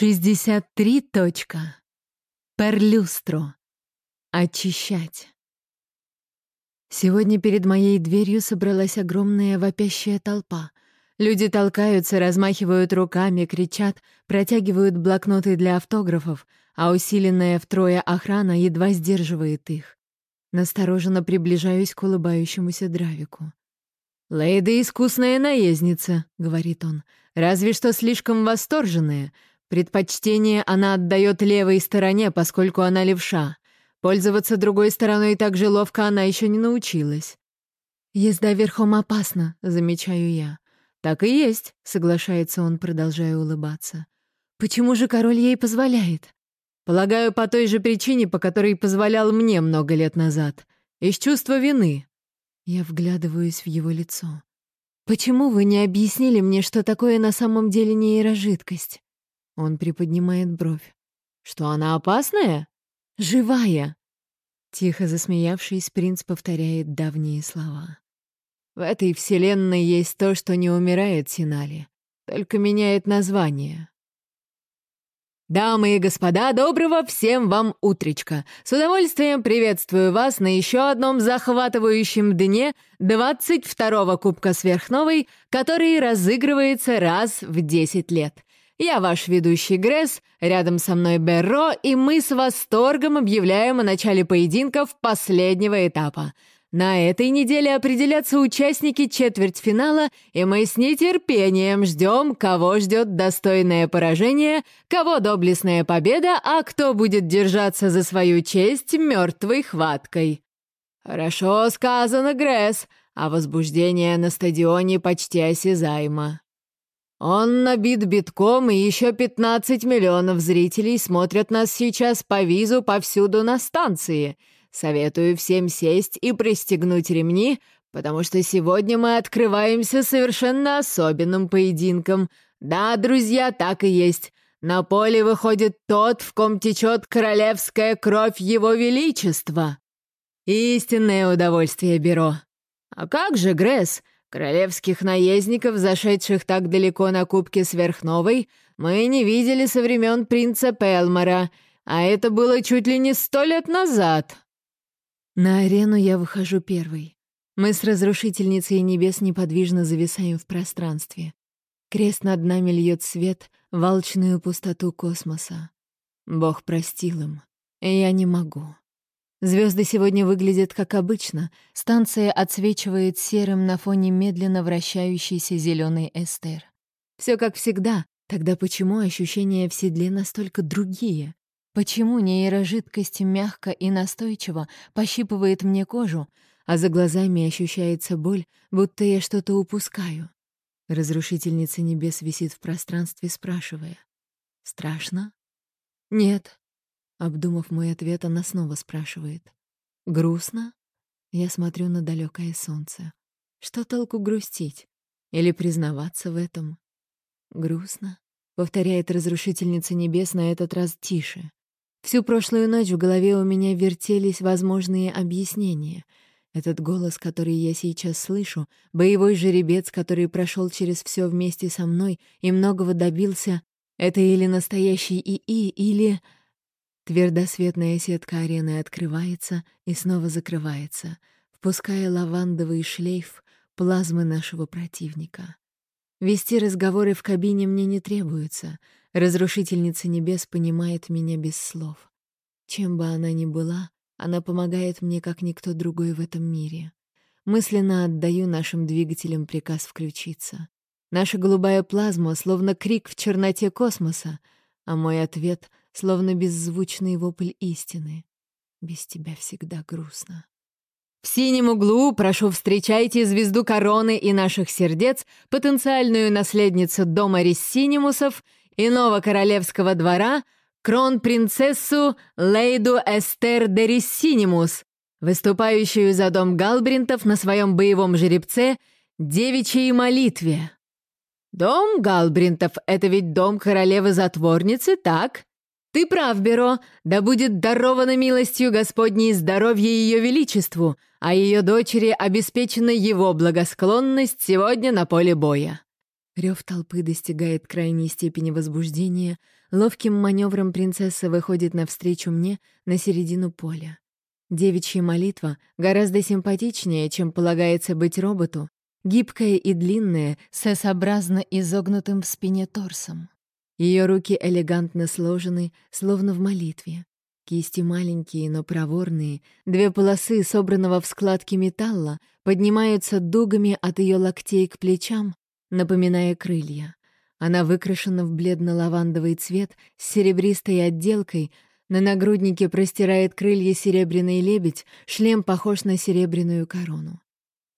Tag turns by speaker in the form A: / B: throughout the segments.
A: 63. Точка. Перлюстро. Очищать. Сегодня перед моей дверью собралась огромная вопящая толпа. Люди толкаются, размахивают руками, кричат, протягивают блокноты для автографов, а усиленная втрое охрана едва сдерживает их. Настороженно приближаюсь к улыбающемуся Дравику. «Лейда искусная наездница», — говорит он, — «разве что слишком восторженная». Предпочтение она отдает левой стороне, поскольку она левша. Пользоваться другой стороной так же ловко она еще не научилась. «Езда верхом опасна», — замечаю я. «Так и есть», — соглашается он, продолжая улыбаться. «Почему же король ей позволяет?» «Полагаю, по той же причине, по которой позволял мне много лет назад. Из чувства вины». Я вглядываюсь в его лицо. «Почему вы не объяснили мне, что такое на самом деле нейрожидкость?» Он приподнимает бровь. «Что она опасная?» «Живая!» Тихо засмеявшись, принц повторяет давние слова. «В этой вселенной есть то, что не умирает, Синали, только меняет название». Дамы и господа, доброго всем вам утречка! С удовольствием приветствую вас на еще одном захватывающем дне 22-го Кубка Сверхновой, который разыгрывается раз в 10 лет. Я ваш ведущий Гресс, рядом со мной Берро, и мы с восторгом объявляем о начале поединков последнего этапа. На этой неделе определятся участники четвертьфинала, и мы с нетерпением ждем, кого ждет достойное поражение, кого доблестная победа, а кто будет держаться за свою честь мертвой хваткой. Хорошо сказано, Гресс, а возбуждение на стадионе почти осязаемо. Он набит битком, и еще 15 миллионов зрителей смотрят нас сейчас по визу повсюду на станции. Советую всем сесть и пристегнуть ремни, потому что сегодня мы открываемся совершенно особенным поединком. Да, друзья, так и есть. На поле выходит тот, в ком течет королевская кровь его величества. Истинное удовольствие, Бюро. А как же, Гресс? Королевских наездников, зашедших так далеко на Кубке Сверхновой, мы не видели со времен принца Пелмора, а это было чуть ли не сто лет назад. На арену я выхожу первой. Мы с Разрушительницей Небес неподвижно зависаем в пространстве. Крест над нами льет свет в алчную пустоту космоса. Бог простил им, я не могу. Звезды сегодня выглядят как обычно. Станция отсвечивает серым на фоне медленно вращающейся зеленой эстер. Все как всегда. Тогда почему ощущения в седле настолько другие? Почему нейрожидкость мягко и настойчиво пощипывает мне кожу, а за глазами ощущается боль, будто я что-то упускаю? Разрушительница небес висит в пространстве, спрашивая. «Страшно?» «Нет», Обдумав мой ответ, она снова спрашивает. «Грустно?» Я смотрю на далекое солнце. Что толку грустить? Или признаваться в этом? «Грустно?» — повторяет разрушительница небес на этот раз тише. Всю прошлую ночь в голове у меня вертелись возможные объяснения. Этот голос, который я сейчас слышу, боевой жеребец, который прошел через все вместе со мной и многого добился, это или настоящий ИИ, или... Твердосветная сетка арены открывается и снова закрывается, впуская лавандовый шлейф плазмы нашего противника. Вести разговоры в кабине мне не требуется. Разрушительница небес понимает меня без слов. Чем бы она ни была, она помогает мне, как никто другой в этом мире. Мысленно отдаю нашим двигателям приказ включиться. Наша голубая плазма словно крик в черноте космоса, а мой ответ словно беззвучный вопль истины. Без тебя всегда грустно. В синем углу прошу встречайте звезду короны и наших сердец, потенциальную наследницу дома Рессинимусов, иного королевского двора, крон-принцессу Лейду Эстер де Рессинимус, выступающую за дом Галбринтов на своем боевом жеребце девичьей молитве. «Дом Галбринтов — это ведь дом королевы-затворницы, так?» «Ты прав, Беро, да будет даровано милостью Господней здоровье Ее Величеству, а ее дочери обеспечена его благосклонность сегодня на поле боя». Рев толпы достигает крайней степени возбуждения. Ловким маневром принцесса выходит навстречу мне на середину поля. Девичья молитва гораздо симпатичнее, чем полагается быть роботу, гибкая и длинная, с S-образно изогнутым в спине торсом. Ее руки элегантно сложены, словно в молитве. Кисти маленькие, но проворные, две полосы, собранного в складке металла, поднимаются дугами от ее локтей к плечам, напоминая крылья. Она выкрашена в бледно-лавандовый цвет с серебристой отделкой, на нагруднике простирает крылья серебряный лебедь, шлем похож на серебряную корону.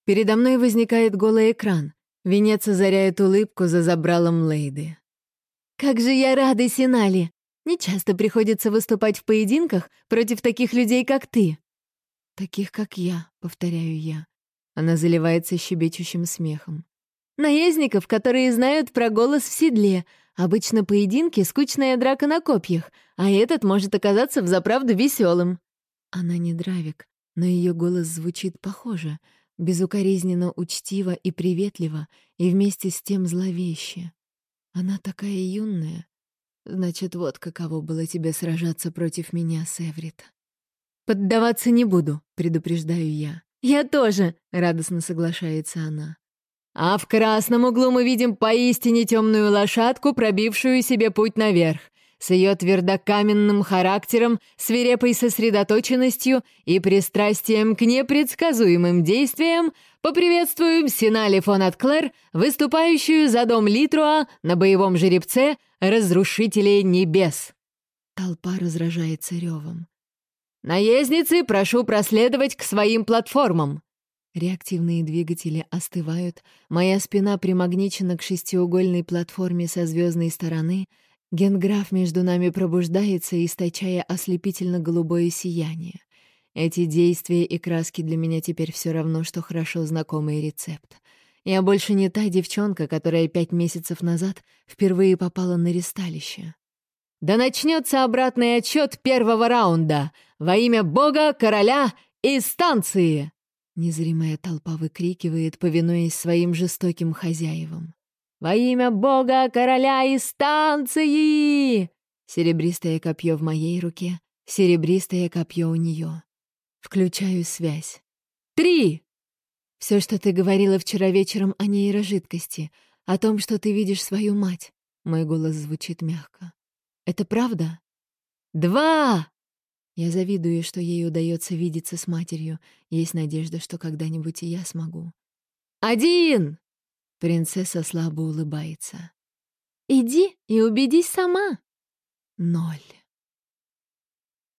A: Передо мной возникает голый экран. Венец озаряет улыбку за забралом Лейды. «Как же я рада, Синали! Не часто приходится выступать в поединках против таких людей, как ты». «Таких, как я», — повторяю я. Она заливается щебечущим смехом. Наездников, которые знают про голос в седле. Обычно поединки — скучная драка на копьях, а этот может оказаться взаправду веселым. Она не дравик, но ее голос звучит похоже, безукоризненно учтиво и приветливо, и вместе с тем зловеще. Она такая юная. Значит, вот каково было тебе сражаться против меня, Севрит. «Поддаваться не буду», — предупреждаю я. «Я тоже», — радостно соглашается она. А в красном углу мы видим поистине темную лошадку, пробившую себе путь наверх. С ее твердокаменным характером, свирепой сосредоточенностью и пристрастием к непредсказуемым действиям поприветствуем Синали фон Атклер, выступающую за дом Литруа на боевом жеребце Разрушителей Небес. Толпа разражается ревом. «Наездницы, прошу проследовать к своим платформам!» Реактивные двигатели остывают, моя спина примагничена к шестиугольной платформе со звездной стороны, генграф между нами пробуждается, источая ослепительно-голубое сияние. Эти действия и краски для меня теперь все равно, что хорошо знакомый рецепт. Я больше не та девчонка, которая пять месяцев назад впервые попала на ресталище. «Да начнется обратный отчет первого раунда! Во имя Бога, короля и станции!» Незримая толпа выкрикивает, повинуясь своим жестоким хозяевам. «Во имя Бога, короля и станции!» Серебристое копье в моей руке, серебристое копье у нее. Включаю связь. «Три!» Все, что ты говорила вчера вечером о нейрожидкости, о том, что ты видишь свою мать. Мой голос звучит мягко. Это правда? Два! Я завидую, что ей удается видеться с матерью. Есть надежда, что когда-нибудь и я смогу. «Один!» Принцесса слабо улыбается. «Иди и убедись сама!» Ноль.